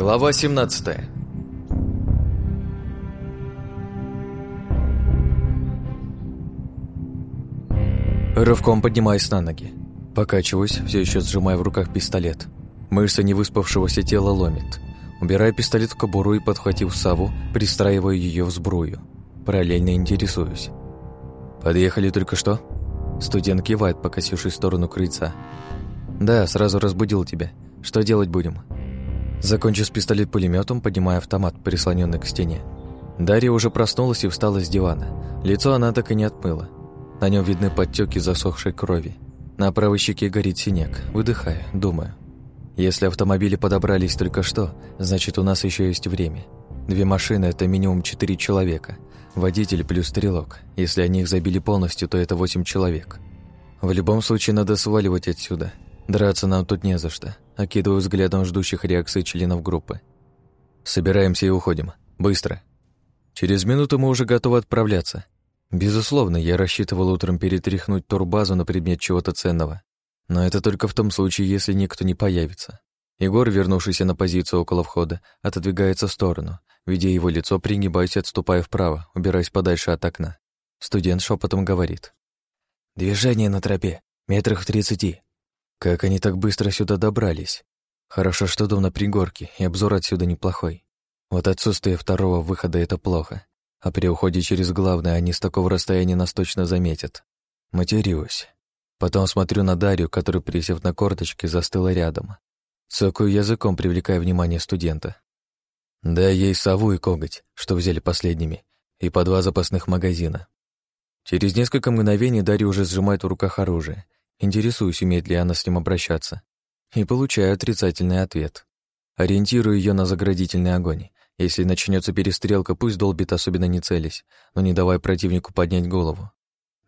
Глава 17 Рывком поднимаюсь на ноги. Покачиваюсь, все еще сжимая в руках пистолет. Мышца невыспавшегося тела ломит. Убираю пистолет в кобуру и, подхватив саву, пристраиваю ее в сбрую. Параллельно интересуюсь. «Подъехали только что?» Студент кивает, покосившись в сторону крыльца. «Да, сразу разбудил тебя. Что делать будем?» Закончив с пистолет пулеметом, поднимая автомат, прислоненный к стене. Дарья уже проснулась и встала с дивана. Лицо она так и не отмыла. На нем видны подтеки засохшей крови. На правой щеке горит синяк. Выдыхая, думаю. Если автомобили подобрались только что, значит, у нас еще есть время. Две машины – это минимум четыре человека. Водитель плюс стрелок. Если они их забили полностью, то это восемь человек. В любом случае, надо сваливать отсюда. Драться нам тут не за что. Окидываю взглядом ждущих реакции членов группы. Собираемся и уходим. Быстро. Через минуту мы уже готовы отправляться. Безусловно, я рассчитывал утром перетряхнуть турбазу на предмет чего-то ценного. Но это только в том случае, если никто не появится. Егор, вернувшийся на позицию около входа, отодвигается в сторону. Видя его лицо, пригибаясь, отступая вправо, убираясь подальше от окна. Студент шепотом говорит. «Движение на тропе, метрах в тридцати. Как они так быстро сюда добрались? Хорошо, что дом на пригорке, и обзор отсюда неплохой. Вот отсутствие второго выхода — это плохо. А при уходе через главное они с такого расстояния нас точно заметят. Матерюсь. Потом смотрю на Дарью, которая, присев на корточки, застыла рядом. Цокаю языком, привлекая внимание студента. Дай ей сову и коготь, что взяли последними, и по два запасных магазина. Через несколько мгновений Дарья уже сжимает в руках оружие. Интересуюсь, умеет ли она с ним обращаться. И получаю отрицательный ответ. Ориентирую ее на заградительный огонь. Если начнется перестрелка, пусть долбит, особенно не целясь, но не давая противнику поднять голову.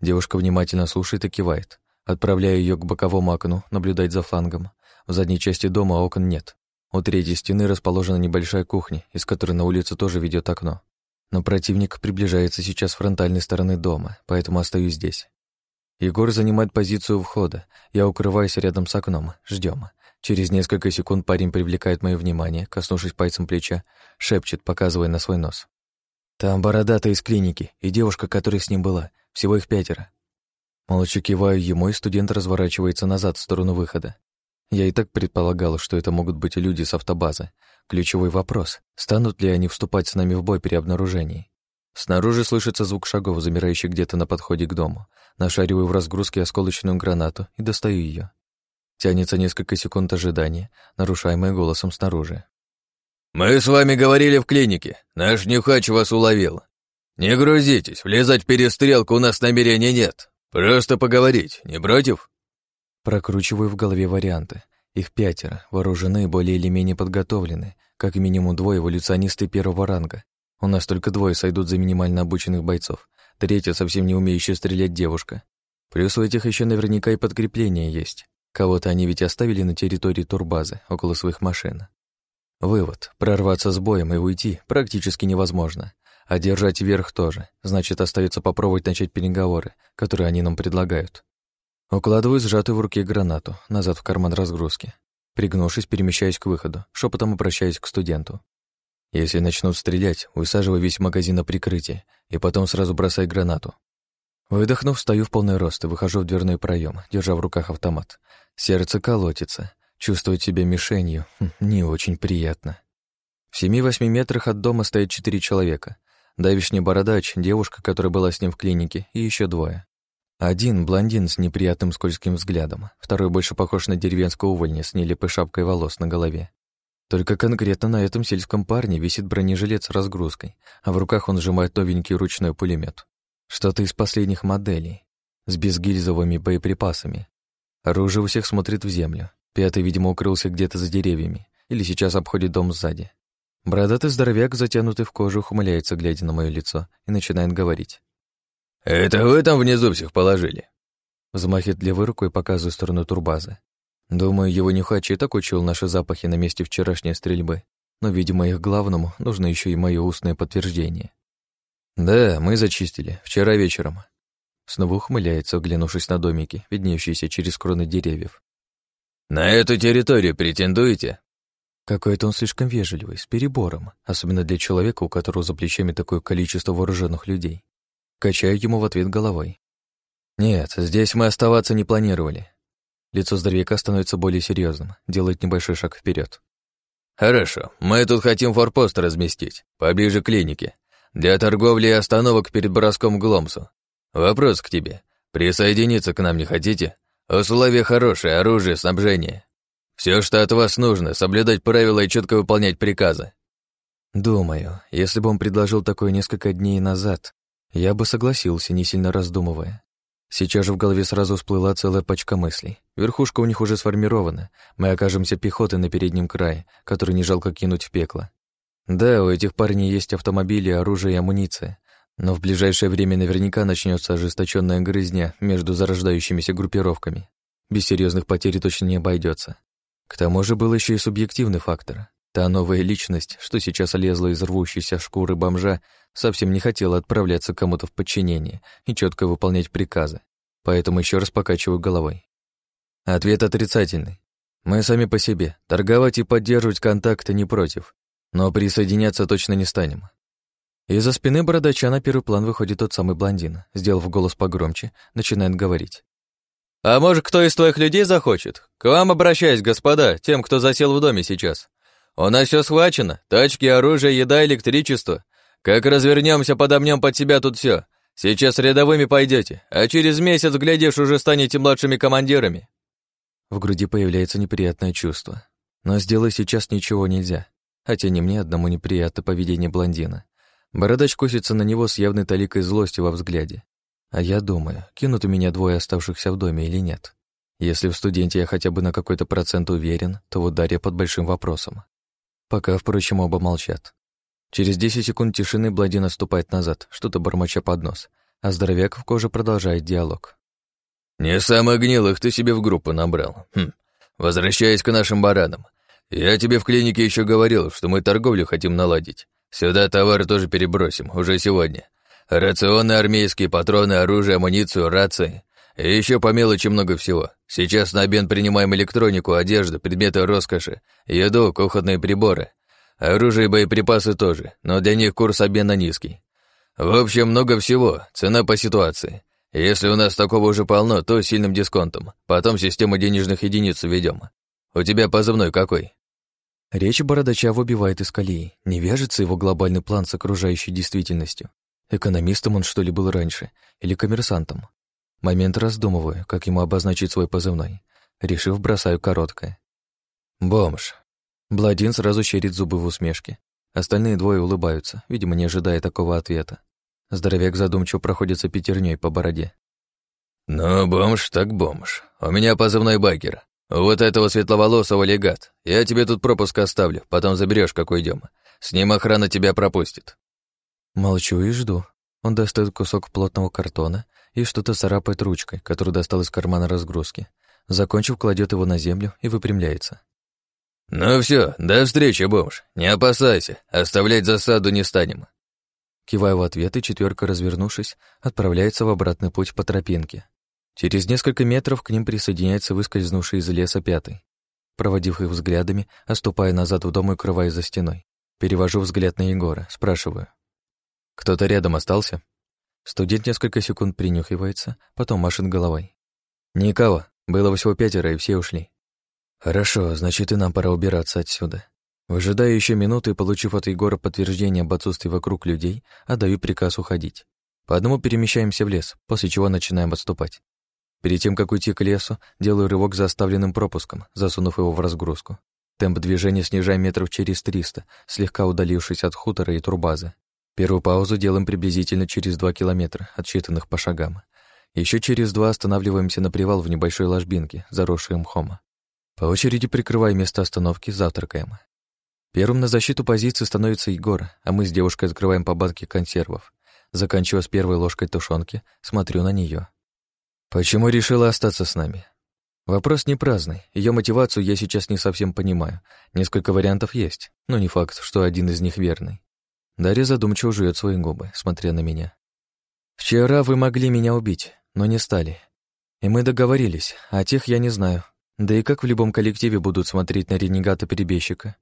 Девушка внимательно слушает и кивает. Отправляю ее к боковому окну, наблюдать за флангом. В задней части дома окон нет. У третьей стены расположена небольшая кухня, из которой на улицу тоже ведет окно. Но противник приближается сейчас с фронтальной стороны дома, поэтому остаюсь здесь. Егор занимает позицию входа. Я укрываюсь рядом с окном. Ждем. Через несколько секунд парень привлекает мое внимание, коснувшись пальцем плеча, шепчет, показывая на свой нос. «Там бородатый из клиники и девушка, которая с ним была. Всего их пятеро». Молча киваю ему, и студент разворачивается назад в сторону выхода. Я и так предполагал, что это могут быть люди с автобазы. Ключевой вопрос — станут ли они вступать с нами в бой при обнаружении? Снаружи слышится звук шагов, замирающий где-то на подходе к дому. Нашариваю в разгрузке осколочную гранату и достаю ее. Тянется несколько секунд ожидания, нарушаемое голосом снаружи. «Мы с вами говорили в клинике. Наш нюхач вас уловил. Не грузитесь, влезать в перестрелку у нас намерения нет. Просто поговорить, не против?» Прокручиваю в голове варианты. Их пятеро, вооружены, более или менее подготовлены, как минимум двое эволюционисты первого ранга. У нас только двое сойдут за минимально обученных бойцов, третья совсем не умеющая стрелять девушка. Плюс у этих еще наверняка и подкрепление есть. Кого-то они ведь оставили на территории турбазы, около своих машин. Вывод. Прорваться с боем и уйти практически невозможно. А держать верх тоже. Значит, остается попробовать начать переговоры, которые они нам предлагают. Укладываю сжатую в руке гранату, назад в карман разгрузки. Пригнувшись, перемещаюсь к выходу, шепотом обращаюсь к студенту. Если начнут стрелять, высаживай весь магазин на прикрытие и потом сразу бросай гранату. Выдохнув, встаю в полный рост и выхожу в дверной проем, держа в руках автомат. Сердце колотится. Чувствовать себя мишенью хм, не очень приятно. В семи-восьми метрах от дома стоит четыре человека. Давишний бородач, девушка, которая была с ним в клинике, и еще двое. Один — блондин с неприятным скользким взглядом, второй больше похож на деревенского увольня с нелепой шапкой волос на голове. Только конкретно на этом сельском парне висит бронежилет с разгрузкой, а в руках он сжимает новенький ручной пулемет. Что-то из последних моделей, с безгильзовыми боеприпасами. Оружие у всех смотрит в землю. Пятый, видимо, укрылся где-то за деревьями или сейчас обходит дом сзади. Бородатый здоровяк, затянутый в кожу, ухмыляется, глядя на мое лицо, и начинает говорить. «Это вы там внизу всех положили?» Взмахивает левой рукой, показывая сторону турбазы. Думаю, его нюхач и так учил наши запахи на месте вчерашней стрельбы, но, видимо, их главному нужно еще и мое устное подтверждение. «Да, мы зачистили. Вчера вечером. Снова ухмыляется, оглянувшись на домики, виднеющиеся через кроны деревьев. «На эту территорию претендуете?» Какой-то он слишком вежливый, с перебором, особенно для человека, у которого за плечами такое количество вооруженных людей. Качаю ему в ответ головой. «Нет, здесь мы оставаться не планировали». Лицо здоровяка становится более серьезным, делает небольшой шаг вперед. «Хорошо, мы тут хотим форпост разместить, поближе к клинике, для торговли и остановок перед броском Гломсу. Вопрос к тебе. Присоединиться к нам не хотите? Условия хорошие, оружие, снабжение. Все, что от вас нужно, соблюдать правила и четко выполнять приказы. Думаю, если бы он предложил такое несколько дней назад, я бы согласился, не сильно раздумывая. Сейчас же в голове сразу всплыла целая пачка мыслей. Верхушка у них уже сформирована. Мы окажемся пехотой на переднем крае, который не жалко кинуть в пекло. Да, у этих парней есть автомобили, оружие и амуниция. Но в ближайшее время наверняка начнется ожесточенная грызня между зарождающимися группировками. Без серьезных потерь точно не обойдется. К тому же был еще и субъективный фактор. Та новая личность, что сейчас лезла из рвущейся шкуры бомжа, совсем не хотела отправляться кому-то в подчинение и четко выполнять приказы. Поэтому еще раз покачиваю головой. Ответ отрицательный. Мы сами по себе. Торговать и поддерживать контакты не против. Но присоединяться точно не станем. Из-за спины бородача на первый план выходит тот самый блондин. Сделав голос погромче, начинает говорить. «А может, кто из твоих людей захочет? К вам обращаюсь, господа, тем, кто засел в доме сейчас. У нас все схвачено. Тачки, оружие, еда, электричество. Как развернемся, подомнем под себя тут все. Сейчас рядовыми пойдете, а через месяц, глядишь, уже станете младшими командирами. В груди появляется неприятное чувство. Но сделать сейчас ничего нельзя. Хотя не мне одному неприятно поведение блондина. Бородач косится на него с явной толикой злости во взгляде. А я думаю, кинут у меня двое оставшихся в доме или нет. Если в студенте я хотя бы на какой-то процент уверен, то в ударе под большим вопросом. Пока, впрочем, оба молчат. Через 10 секунд тишины Бладин отступает назад, что-то бормоча под нос, а здоровяк в коже продолжает диалог. «Не самых гнилых ты себе в группу набрал. Хм. Возвращаясь к нашим баранам. Я тебе в клинике еще говорил, что мы торговлю хотим наладить. Сюда товары тоже перебросим, уже сегодня. Рационы армейские, патроны, оружие, амуницию, рации. И еще по мелочи много всего. Сейчас на обмен принимаем электронику, одежду, предметы роскоши, еду, кухонные приборы. Оружие и боеприпасы тоже, но для них курс обмена низкий. В общем, много всего, цена по ситуации. Если у нас такого уже полно, то сильным дисконтом. Потом систему денежных единиц введем. У тебя позывной какой? Речь Бородача выбивает из колеи. Не вяжется его глобальный план с окружающей действительностью. Экономистом он, что ли, был раньше? Или коммерсантом? Момент раздумываю, как ему обозначить свой позывной. Решив, бросаю короткое. Бомж. Бладин сразу щерит зубы в усмешке. Остальные двое улыбаются, видимо, не ожидая такого ответа. Здоровяк задумчиво проходится пятерней по бороде. «Ну, бомж так бомж. У меня позывной Багер. Вот этого светловолосого легат. Я тебе тут пропуск оставлю, потом заберешь, как уйдем. С ним охрана тебя пропустит». Молчу и жду. Он достает кусок плотного картона и что-то царапает ручкой, которую достал из кармана разгрузки. Закончив, кладет его на землю и выпрямляется. «Ну все, до встречи, бомж. Не опасайся, оставлять засаду не станем». Киваю в ответ, и четверка, развернувшись, отправляется в обратный путь по тропинке. Через несколько метров к ним присоединяется выскользнувший из леса пятый. Проводив их взглядами, оступая назад в дом и укрываясь за стеной. Перевожу взгляд на Егора, спрашиваю. «Кто-то рядом остался?» Студент несколько секунд принюхивается, потом машет головой. «Никого. Было всего пятеро, и все ушли. Хорошо, значит, и нам пора убираться отсюда. Выжидая еще минуты и получив от Егора подтверждение об отсутствии вокруг людей, отдаю приказ уходить. По одному перемещаемся в лес, после чего начинаем отступать. Перед тем, как уйти к лесу, делаю рывок за оставленным пропуском, засунув его в разгрузку. Темп движения снижаем метров через 300, слегка удалившись от хутора и турбазы. Первую паузу делаем приблизительно через 2 километра, отсчитанных по шагам. Еще через два останавливаемся на привал в небольшой ложбинке, заросшей мхом. По очереди прикрывая место остановки, завтракаем. Первым на защиту позиции становится Егор, а мы с девушкой открываем по банке консервов. Заканчивая с первой ложкой тушенки, смотрю на нее. Почему решила остаться с нами? Вопрос не праздный. Ее мотивацию я сейчас не совсем понимаю. Несколько вариантов есть, но не факт, что один из них верный. Дарья задумчиво жует свои губы, смотря на меня. «Вчера вы могли меня убить, но не стали. И мы договорились, а тех я не знаю. Да и как в любом коллективе будут смотреть на ренегата-перебежчика?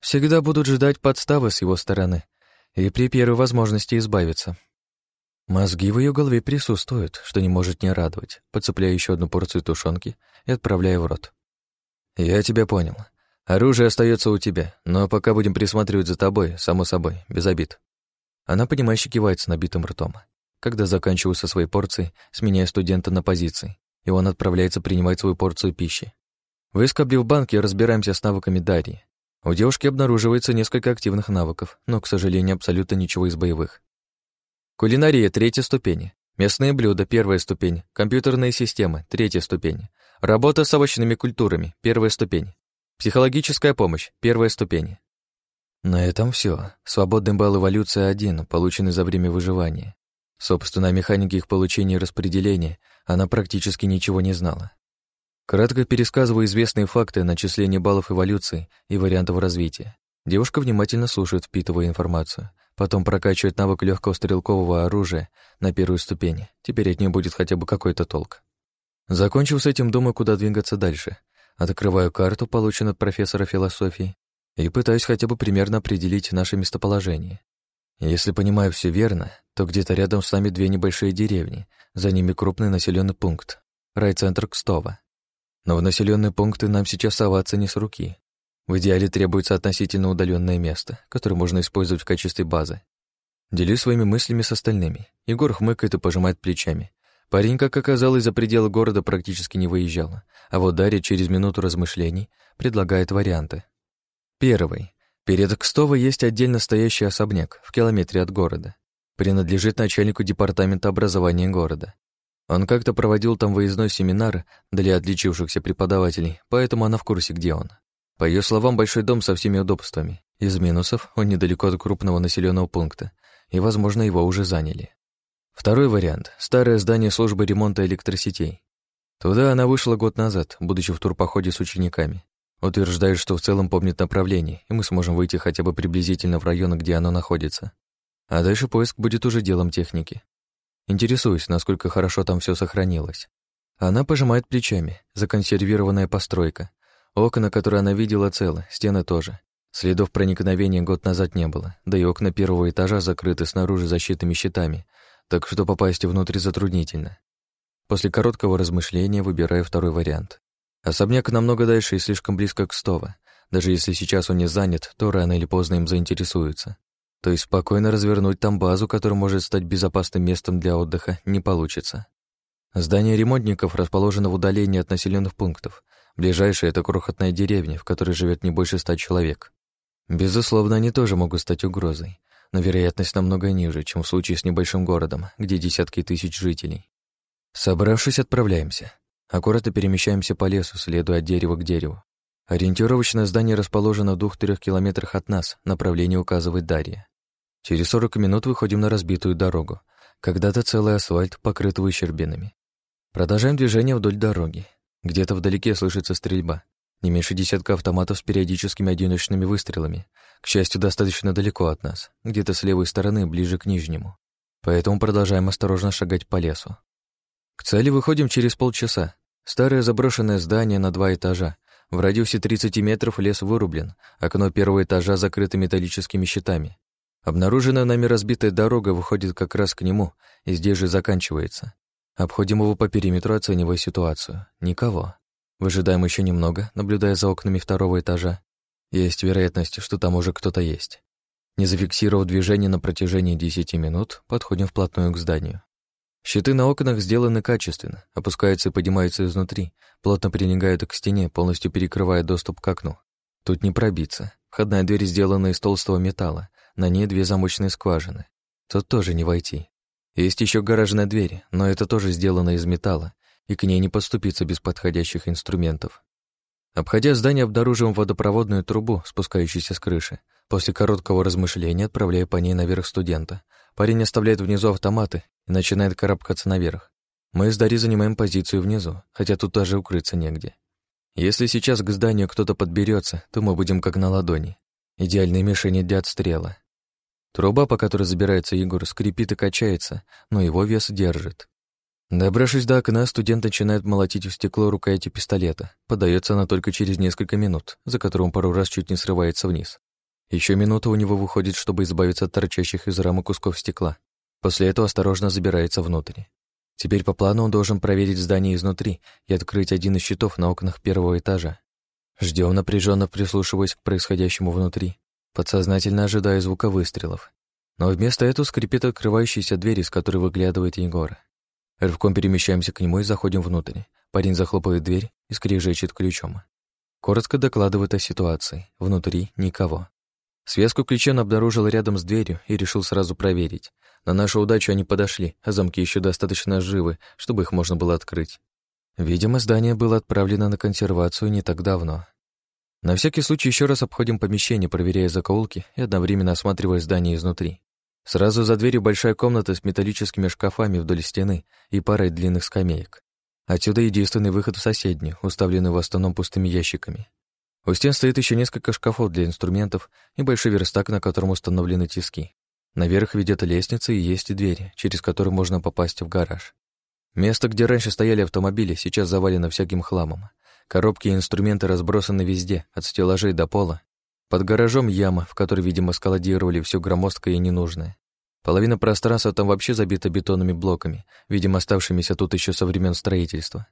Всегда будут ждать подставы с его стороны и при первой возможности избавиться. Мозги в ее голове присутствуют, что не может не радовать, подцепляя еще одну порцию тушенки и отправляя в рот. «Я тебя понял. Оружие остается у тебя, но пока будем присматривать за тобой, само собой, без обид». Она, понимающе кивает с набитым ртом. Когда заканчиваю со своей порцией, сменяя студента на позиции, и он отправляется принимать свою порцию пищи. Выскоблив банки, разбираемся с навыками Дарьи. У девушки обнаруживается несколько активных навыков, но, к сожалению, абсолютно ничего из боевых. Кулинария – третья ступень. Местные блюда – первая ступень. Компьютерные системы – третья ступень. Работа с овощными культурами – первая ступень. Психологическая помощь – первая ступень. На этом все. Свободный балл эволюции один, полученный за время выживания. Собственно, о механике их получения и распределения она практически ничего не знала. Кратко пересказываю известные факты начисления баллов эволюции и вариантов развития. Девушка внимательно слушает, впитывая информацию. Потом прокачивает навык легкого стрелкового оружия на первую ступень. Теперь от нее будет хотя бы какой-то толк. Закончив с этим, думаю, куда двигаться дальше. Открываю карту, полученную от профессора философии, и пытаюсь хотя бы примерно определить наше местоположение. Если понимаю все верно, то где-то рядом с нами две небольшие деревни, за ними крупный населенный пункт, райцентр Кстова. Но в населенные пункты нам сейчас соваться не с руки. В идеале требуется относительно удаленное место, которое можно использовать в качестве базы. Делюсь своими мыслями с остальными. Егор хмыкает и пожимает плечами. Парень, как оказалось, за пределы города практически не выезжал, а вот Дарья через минуту размышлений предлагает варианты. Первый. Перед Кстово есть отдельно стоящий особняк в километре от города. Принадлежит начальнику департамента образования города. Он как-то проводил там выездной семинар для отличившихся преподавателей, поэтому она в курсе, где он. По ее словам, большой дом со всеми удобствами. Из минусов он недалеко от крупного населенного пункта, и, возможно, его уже заняли. Второй вариант — старое здание службы ремонта электросетей. Туда она вышла год назад, будучи в турпоходе с учениками. Утверждает, что в целом помнит направление, и мы сможем выйти хотя бы приблизительно в район, где оно находится. А дальше поиск будет уже делом техники. Интересуюсь, насколько хорошо там все сохранилось. Она пожимает плечами, законсервированная постройка, Окна, которые она видела, целы, стены тоже. Следов проникновения год назад не было, да и окна первого этажа закрыты снаружи защитными щитами, так что попасть внутрь затруднительно. После короткого размышления выбираю второй вариант. Особняк намного дальше и слишком близко к Стова. Даже если сейчас он не занят, то рано или поздно им заинтересуются. То есть спокойно развернуть там базу, которая может стать безопасным местом для отдыха, не получится. Здание ремонтников расположено в удалении от населенных пунктов, Ближайшая — это крохотная деревня, в которой живет не больше ста человек. Безусловно, они тоже могут стать угрозой, но вероятность намного ниже, чем в случае с небольшим городом, где десятки тысяч жителей. Собравшись, отправляемся. Аккуратно перемещаемся по лесу, следуя от дерева к дереву. Ориентировочное здание расположено в двух-трех километрах от нас, направление указывает Дарья. Через сорок минут выходим на разбитую дорогу. Когда-то целый асфальт, покрытый выщербинами. Продолжаем движение вдоль дороги. Где-то вдалеке слышится стрельба. Не меньше десятка автоматов с периодическими одиночными выстрелами. К счастью, достаточно далеко от нас, где-то с левой стороны, ближе к нижнему. Поэтому продолжаем осторожно шагать по лесу. К цели выходим через полчаса. Старое заброшенное здание на два этажа. В радиусе 30 метров лес вырублен, окно первого этажа закрыто металлическими щитами. Обнаруженная нами разбитая дорога выходит как раз к нему, и здесь же заканчивается. Обходим его по периметру, оценивая ситуацию. Никого. Выжидаем еще немного, наблюдая за окнами второго этажа. Есть вероятность, что там уже кто-то есть. Не зафиксировав движение на протяжении 10 минут, подходим вплотную к зданию. Щиты на окнах сделаны качественно, опускаются и поднимаются изнутри, плотно прилегают к стене, полностью перекрывая доступ к окну. Тут не пробиться. Входная дверь сделана из толстого металла, на ней две замочные скважины. Тут тоже не войти. Есть еще гаражная дверь, но это тоже сделано из металла, и к ней не подступиться без подходящих инструментов. Обходя здание, обнаруживаем водопроводную трубу, спускающуюся с крыши. После короткого размышления отправляю по ней наверх студента. Парень оставляет внизу автоматы и начинает карабкаться наверх. Мы с Дарьей занимаем позицию внизу, хотя тут даже укрыться негде. Если сейчас к зданию кто-то подберется, то мы будем как на ладони. Идеальные мишени для отстрела. Труба, по которой забирается Егор, скрипит и качается, но его вес держит. Добравшись до окна, студент начинает молотить в стекло рукояти пистолета. Подается она только через несколько минут, за которым пару раз чуть не срывается вниз. Еще минута у него выходит, чтобы избавиться от торчащих из рамы кусков стекла. После этого осторожно забирается внутрь. Теперь по плану он должен проверить здание изнутри и открыть один из щитов на окнах первого этажа. Ждем напряженно прислушиваясь к происходящему внутри, подсознательно ожидая звука выстрелов. Но вместо этого скрипит открывающаяся дверь, из которой выглядывает Егор. Рывком перемещаемся к нему и заходим внутрь. Парень захлопывает дверь и скрежечет ключом. Коротко докладывает о ситуации. Внутри никого. Связку ключа он обнаружил рядом с дверью и решил сразу проверить. На нашу удачу они подошли, а замки еще достаточно живы, чтобы их можно было открыть. Видимо, здание было отправлено на консервацию не так давно. На всякий случай еще раз обходим помещение, проверяя закоулки и одновременно осматривая здание изнутри. Сразу за дверью большая комната с металлическими шкафами вдоль стены и парой длинных скамеек. Отсюда единственный выход в соседнюю, уставленный в основном пустыми ящиками. У стен стоит еще несколько шкафов для инструментов и большой верстак, на котором установлены тиски. Наверх ведет лестница и есть двери, через которые можно попасть в гараж. Место, где раньше стояли автомобили, сейчас завалено всяким хламом. Коробки и инструменты разбросаны везде, от стеллажей до пола. Под гаражом яма, в которой, видимо, складировали все громоздкое и ненужное. Половина пространства там вообще забита бетонными блоками, видимо, оставшимися тут еще со времен строительства.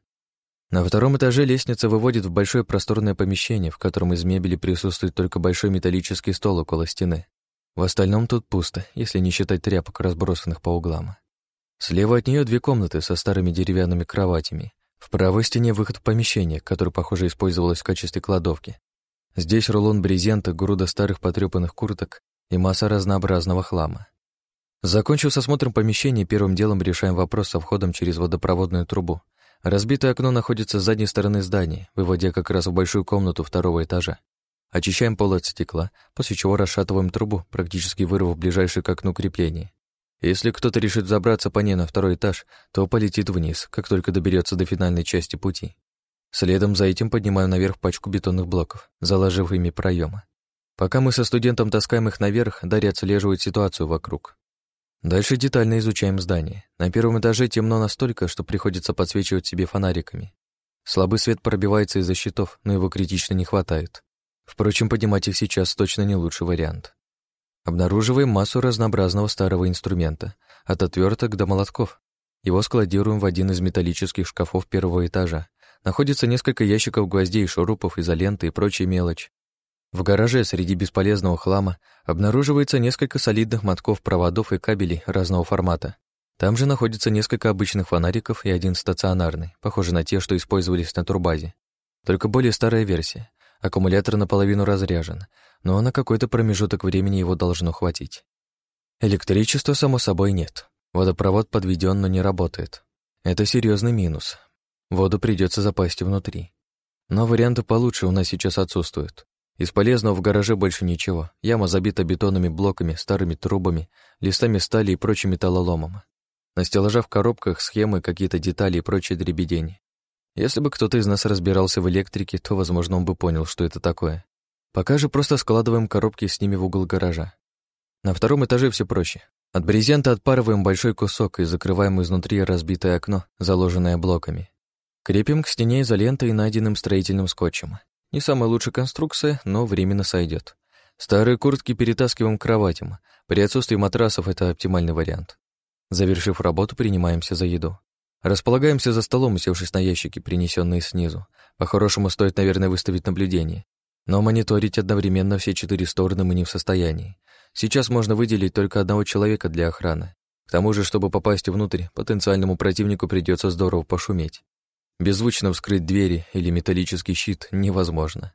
На втором этаже лестница выводит в большое просторное помещение, в котором из мебели присутствует только большой металлический стол около стены. В остальном тут пусто, если не считать тряпок, разбросанных по углам. Слева от нее две комнаты со старыми деревянными кроватями. В правой стене выход в помещение, которое, похоже, использовалось в качестве кладовки. Здесь рулон брезента, груда старых потрепанных курток и масса разнообразного хлама. Закончив с осмотром помещения, первым делом решаем вопрос со входом через водопроводную трубу — Разбитое окно находится с задней стороны здания, выводя как раз в большую комнату второго этажа. Очищаем пол от стекла, после чего расшатываем трубу, практически вырвав ближайшее к окну крепление. Если кто-то решит забраться по ней на второй этаж, то полетит вниз, как только доберется до финальной части пути. Следом за этим поднимаю наверх пачку бетонных блоков, заложив ими проемы. Пока мы со студентом таскаем их наверх, Дарья отслеживает ситуацию вокруг. Дальше детально изучаем здание. На первом этаже темно настолько, что приходится подсвечивать себе фонариками. Слабый свет пробивается из-за щитов, но его критично не хватает. Впрочем, поднимать их сейчас точно не лучший вариант. Обнаруживаем массу разнообразного старого инструмента, от отверток до молотков. Его складируем в один из металлических шкафов первого этажа. Находится несколько ящиков гвоздей, шурупов, изоленты и прочая мелочь. В гараже среди бесполезного хлама обнаруживается несколько солидных мотков проводов и кабелей разного формата. Там же находится несколько обычных фонариков и один стационарный, похожий на те, что использовались на турбазе. Только более старая версия. Аккумулятор наполовину разряжен, но на какой-то промежуток времени его должно хватить. Электричества, само собой, нет. Водопровод подведен, но не работает. Это серьезный минус. Воду придется запасть внутри. Но варианты получше у нас сейчас отсутствуют. Из полезного в гараже больше ничего. Яма забита бетонными блоками, старыми трубами, листами стали и прочим металлоломом. На стеллажах в коробках схемы, какие-то детали и прочие дребедени. Если бы кто-то из нас разбирался в электрике, то, возможно, он бы понял, что это такое. Пока же просто складываем коробки с ними в угол гаража. На втором этаже все проще. От брезента отпарываем большой кусок и закрываем изнутри разбитое окно, заложенное блоками. Крепим к стене изолентой и найденным строительным скотчем. Не самая лучшая конструкция, но временно сойдет. Старые куртки перетаскиваем к кроватям. При отсутствии матрасов это оптимальный вариант. Завершив работу, принимаемся за еду. Располагаемся за столом, усевшись на ящики, принесенные снизу. По-хорошему, стоит, наверное, выставить наблюдение. Но мониторить одновременно все четыре стороны мы не в состоянии. Сейчас можно выделить только одного человека для охраны. К тому же, чтобы попасть внутрь, потенциальному противнику придется здорово пошуметь. Беззвучно вскрыть двери или металлический щит невозможно.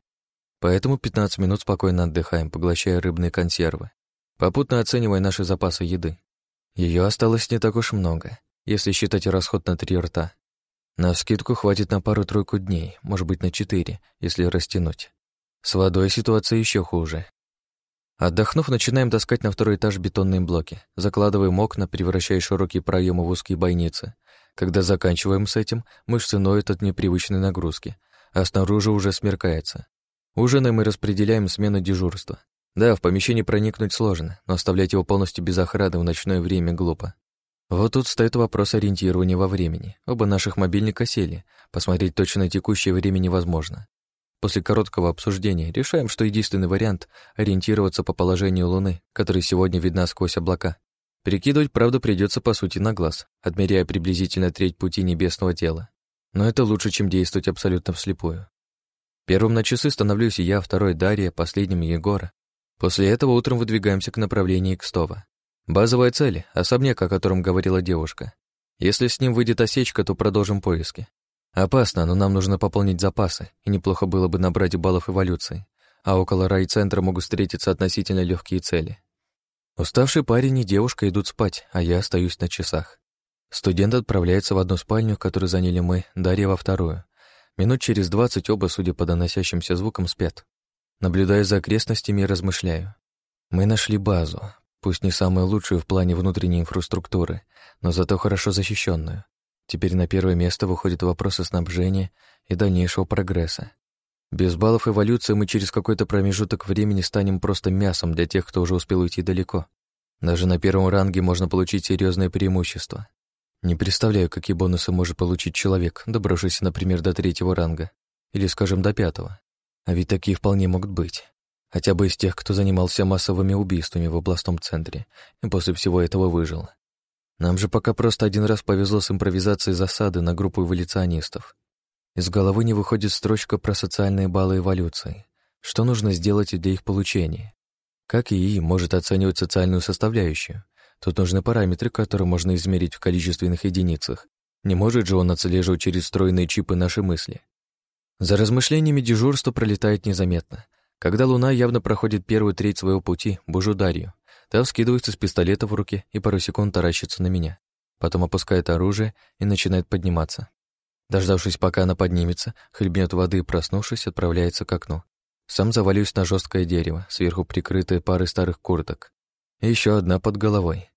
Поэтому 15 минут спокойно отдыхаем, поглощая рыбные консервы, попутно оценивая наши запасы еды. Ее осталось не так уж много, если считать расход на три рта. На скидку хватит на пару-тройку дней, может быть, на четыре, если растянуть. С водой ситуация еще хуже. Отдохнув, начинаем таскать на второй этаж бетонные блоки, закладываем окна, превращая широкие проемы в узкие бойницы, когда заканчиваем с этим, мышцы ноют от непривычной нагрузки, а снаружи уже смеркается. Ужинаем и распределяем смену дежурства. Да, в помещение проникнуть сложно, но оставлять его полностью без охраны в ночное время глупо. Вот тут стоит вопрос ориентирования во времени. Оба наших мобильника сели, посмотреть точно текущее время невозможно. после короткого обсуждения, решаем, что единственный вариант — ориентироваться по положению Луны, которая сегодня видна сквозь облака. Перекидывать, правда, придется по сути на глаз, отмеряя приблизительно треть пути небесного тела. Но это лучше, чем действовать абсолютно вслепую. Первым на часы становлюсь я, второй Дарья, последним Егора. После этого утром выдвигаемся к направлению Кстова. Базовая цель — особняк, о котором говорила девушка. Если с ним выйдет осечка, то продолжим поиски. Опасно, но нам нужно пополнить запасы, и неплохо было бы набрать баллов эволюции. А около райцентра могут встретиться относительно легкие цели. Уставший парень и девушка идут спать, а я остаюсь на часах. Студент отправляется в одну спальню, которую заняли мы, Дарья во вторую. Минут через двадцать оба, судя по доносящимся звукам, спят. Наблюдая за окрестностями размышляю. Мы нашли базу, пусть не самую лучшую в плане внутренней инфраструктуры, но зато хорошо защищенную. Теперь на первое место выходят вопросы снабжения и дальнейшего прогресса. Без баллов эволюции мы через какой-то промежуток времени станем просто мясом для тех, кто уже успел уйти далеко. Даже на первом ранге можно получить серьезное преимущество. Не представляю, какие бонусы может получить человек, добравшийся, например, до третьего ранга. Или, скажем, до пятого. А ведь такие вполне могут быть. Хотя бы из тех, кто занимался массовыми убийствами в областном центре и после всего этого выжил. Нам же пока просто один раз повезло с импровизацией засады на группу эволюционистов. Из головы не выходит строчка про социальные баллы эволюции. Что нужно сделать для их получения? Как ИИ может оценивать социальную составляющую? Тут нужны параметры, которые можно измерить в количественных единицах. Не может же он отслеживать через встроенные чипы наши мысли. За размышлениями дежурство пролетает незаметно. Когда Луна явно проходит первую треть своего пути, бужу Дарью. Та вскидывается с пистолета в руке и пару секунд таращится на меня. Потом опускает оружие и начинает подниматься. Дождавшись, пока она поднимется, хлебнет воды и, проснувшись, отправляется к окну. Сам завалюсь на жесткое дерево, сверху прикрытое парой старых курток. Еще одна под головой.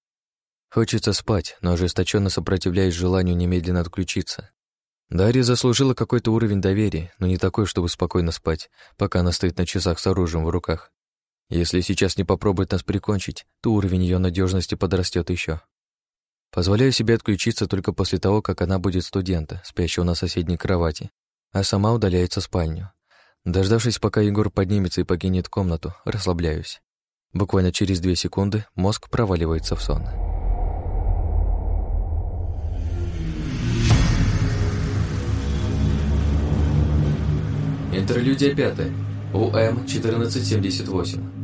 Хочется спать, но ожесточенно сопротивляюсь желанию немедленно отключиться. Дарья заслужила какой-то уровень доверия, но не такой, чтобы спокойно спать, пока она стоит на часах с оружием в руках. Если сейчас не попробует нас прикончить, то уровень ее надежности подрастет еще. Позволяю себе отключиться только после того, как она будет студента, спящего на соседней кровати, а сама удаляется в спальню. Дождавшись, пока Егор поднимется и покинет комнату, расслабляюсь. Буквально через две секунды мозг проваливается в сон. Интерлюдия пятая. УМ-1478.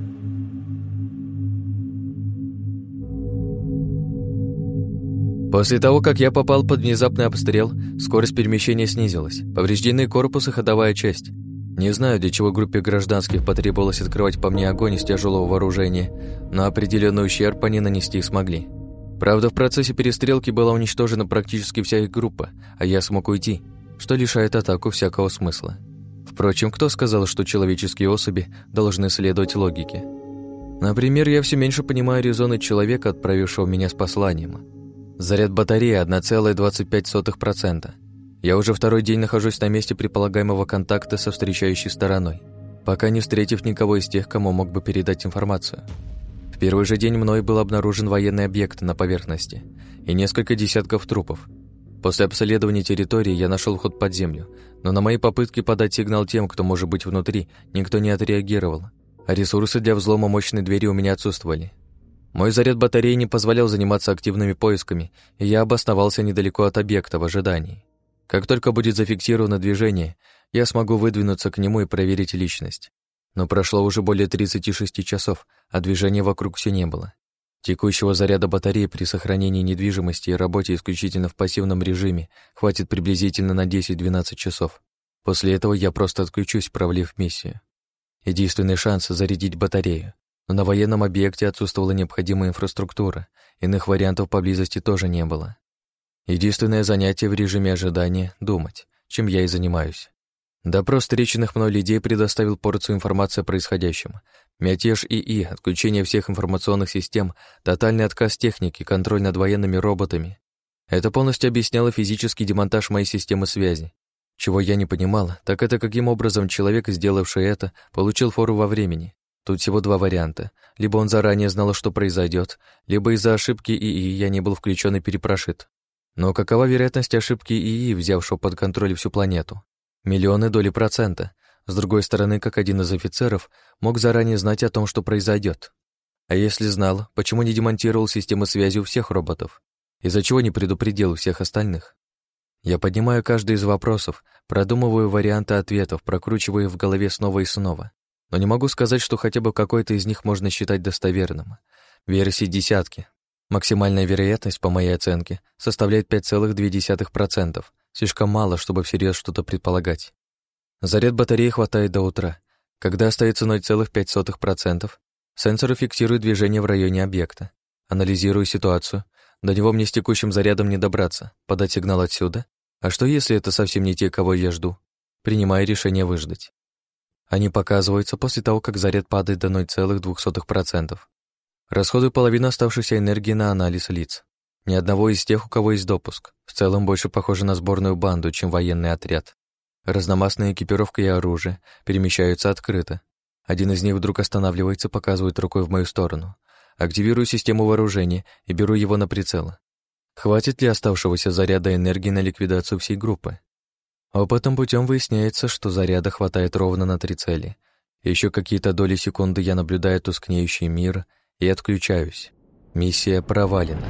После того, как я попал под внезапный обстрел, скорость перемещения снизилась. Повреждены корпус и ходовая часть. Не знаю, для чего группе гражданских потребовалось открывать по мне огонь из тяжелого вооружения, но определенный ущерб они нанести смогли. Правда, в процессе перестрелки была уничтожена практически вся их группа, а я смог уйти, что лишает атаку всякого смысла. Впрочем, кто сказал, что человеческие особи должны следовать логике? Например, я все меньше понимаю резоны человека, отправившего меня с посланием. Заряд батареи 1,25%. Я уже второй день нахожусь на месте предполагаемого контакта со встречающей стороной, пока не встретив никого из тех, кому мог бы передать информацию. В первый же день мной был обнаружен военный объект на поверхности и несколько десятков трупов. После обследования территории я нашел ход под землю, но на мои попытки подать сигнал тем, кто может быть внутри, никто не отреагировал, а ресурсы для взлома мощной двери у меня отсутствовали. Мой заряд батареи не позволял заниматься активными поисками, и я обосновался недалеко от объекта в ожидании. Как только будет зафиксировано движение, я смогу выдвинуться к нему и проверить личность. Но прошло уже более 36 часов, а движения вокруг все не было. Текущего заряда батареи при сохранении недвижимости и работе исключительно в пассивном режиме хватит приблизительно на 10-12 часов. После этого я просто отключусь, провалив миссию. Единственный шанс — зарядить батарею. Но на военном объекте отсутствовала необходимая инфраструктура, иных вариантов поблизости тоже не было. Единственное занятие в режиме ожидания — думать, чем я и занимаюсь. Допрос встреченных мной людей предоставил порцию информации о происходящем. Мятеж ИИ, отключение всех информационных систем, тотальный отказ техники, контроль над военными роботами. Это полностью объясняло физический демонтаж моей системы связи. Чего я не понимал, так это каким образом человек, сделавший это, получил фору во времени. Тут всего два варианта. Либо он заранее знал, что произойдет, либо из-за ошибки ИИ я не был включен и перепрошит. Но какова вероятность ошибки ИИ, взявшего под контроль всю планету? Миллионы доли процента. С другой стороны, как один из офицеров мог заранее знать о том, что произойдет. А если знал, почему не демонтировал системы связи у всех роботов? Из-за чего не предупредил всех остальных? Я поднимаю каждый из вопросов, продумываю варианты ответов, прокручиваю в голове снова и снова. Но не могу сказать, что хотя бы какой-то из них можно считать достоверным. Версии десятки. Максимальная вероятность, по моей оценке, составляет 5,2%. Слишком мало, чтобы всерьез что-то предполагать. Заряд батареи хватает до утра. Когда остается 0,05%, сенсоры фиксируют движение в районе объекта. Анализирую ситуацию. До него мне с текущим зарядом не добраться. Подать сигнал отсюда? А что, если это совсем не те, кого я жду? Принимаю решение выждать. Они показываются после того, как заряд падает до 0,02%. Расходую половину оставшейся энергии на анализ лиц. Ни одного из тех, у кого есть допуск. В целом больше похоже на сборную банду, чем военный отряд. Разномастная экипировка и оружие перемещаются открыто. Один из них вдруг останавливается, показывает рукой в мою сторону. Активирую систему вооружения и беру его на прицел. Хватит ли оставшегося заряда энергии на ликвидацию всей группы? Опытным путем выясняется, что заряда хватает ровно на три цели. Еще какие-то доли секунды я наблюдаю тускнеющий мир и отключаюсь. Миссия провалена.